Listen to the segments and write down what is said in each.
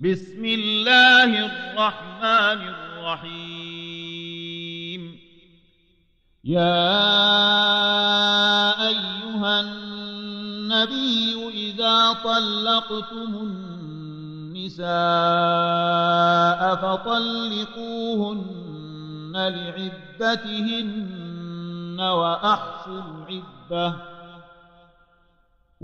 بسم الله الرحمن الرحيم. يا أيها النبي إذا طلقتم النساء فطلقوهن لعدتهن وأحصوا العدة.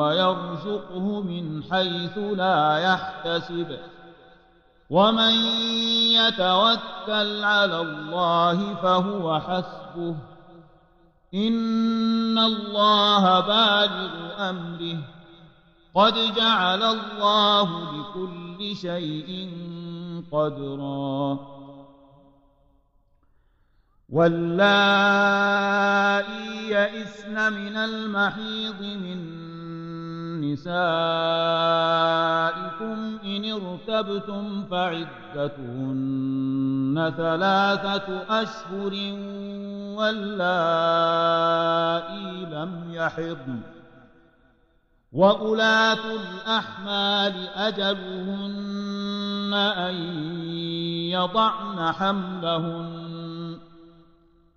ويرزقه من حيث لا يحتسب. ومن يتوكل على الله فهو حسبه. إن الله بالغ أمره. قد جعل الله لكل شيء قدرا. واللائي يئسن من المحيض من نسائكم إن ارتبتم فعدتهن ثلاثة أشهر واللائي لم يحضن وأولاة الأحمال أجلهن أن يضعن حملهن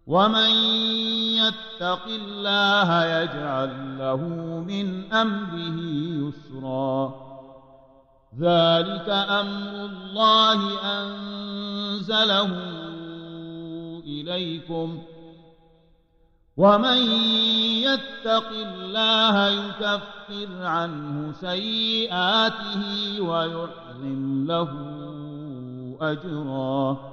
ومن يتق الله يجعل له من أمره يسرا ذلك أمر الله أنزله إليكم ومن يتق الله يكفر عنه سيئاته ويعظم له أجرا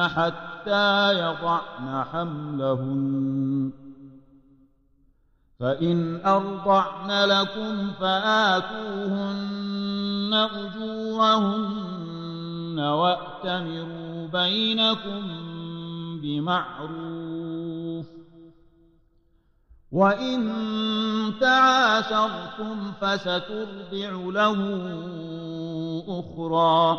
حتى يضعن حملهن. فإن أرضعن لكم فآتوهن أجورهن وأتمروا بينكم بمعروف. وإن تعاشرتم فسترضع له أخرى.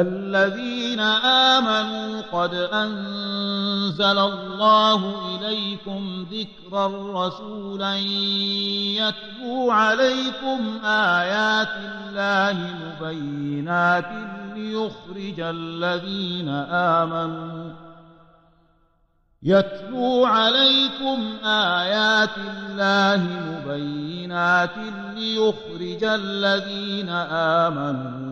الذين آمنوا قد أنزل الله إليكم ذكرا رسولا يتلو عليكم آيات الله مبينات ليخرج الذين آمنوا. يتلو عليكم آيات الله مبينات ليخرج الذين آمنوا.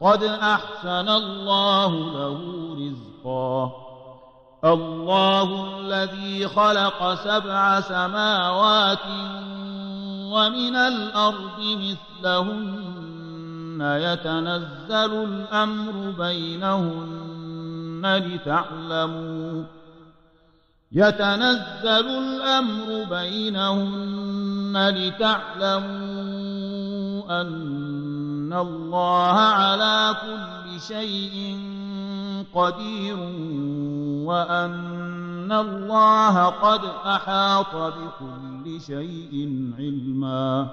قد أحسن الله له رزقا. الله الذي خلق سبع سماوات ومن الأرض مثلهن. يتنزل الأمر بينهن لتعلموا. يتنزل الأمر بينهن لتعلموا أن الله على كل شيء قدير وأن الله قد أحاط بكل شيء علما